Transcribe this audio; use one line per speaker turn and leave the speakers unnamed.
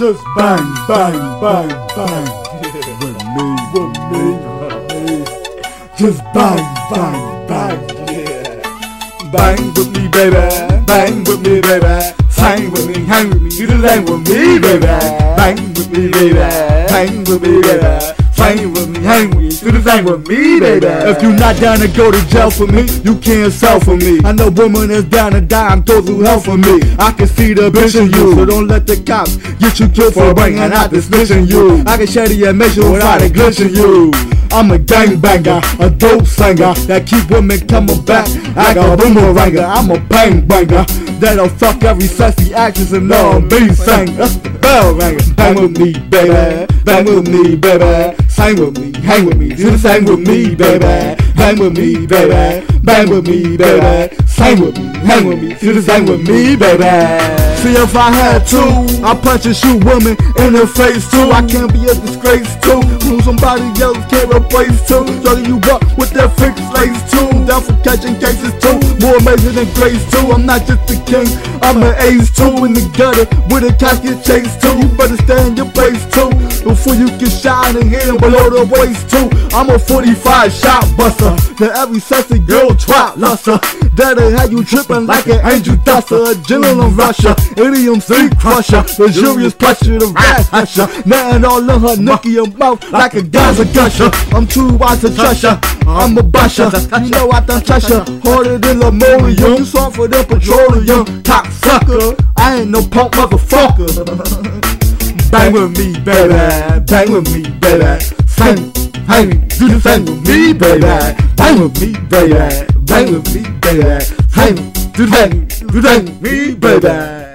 Just bang, bang, bang, bang. With me, with me. Just bang, bang, bang. Yeah. Bang with me, baby. Bang with me, baby. Hang with me, hang with me, do the thing with me, baby. Bang with me, baby. Hang with me, baby. Hang with me, hang with me, do the thing with me, baby. If you not down to go to jail for me, you can't sell for me. I know women is down to die and go through hell for me. I can see the bitch in you, so don't let the cops get you killed for bringing out this snitch in you. I can share the admission without a glitch in you. I'm a gangbanger, a dope singer that keep women coming back like a boomeranger. I'm a bang banger that'll fuck every sexy actress and R&B singer. That's the bell ringer. Bang with me, baby. Bang with me, baby. Sing with me, hang with me, do the same with me, baby. Bang with me, baby. Bang with me, baby. Sing with me, hang with me, do the same with me, baby. See if I had to, I punch and shoot women in the face too. I can't be a disgrace too. Who somebody else can't replace too. Shutting you up with that fixed lace too. Down for catching cases too. More amazing than grace too. I'm not just a king, I'm an ace too. In the gutter with a casket chase too. You better stay in your place too. Before you get shot and hit below the waist too. I'm a 45 shot buster. To every sexy girl trap luster. That'll have you tripping like an angel duster. A general in Russia. Idiom street crusher, luxurious pressure, the rat husher. Nothing all in her nookie and mouth like a Gaza gusher. I'm too wise to trust ya. I'm a busher. You know I done touch ya. Harder than linoleum, You softer than petroleum. Cocksucker, I ain't no punk motherfucker. Bang with me, baby. Bang with me, baby. Sing, hang, do the thing with me, baby. Bang with me, baby. Bang with me, baby. Hang, do thing, do with me, baby.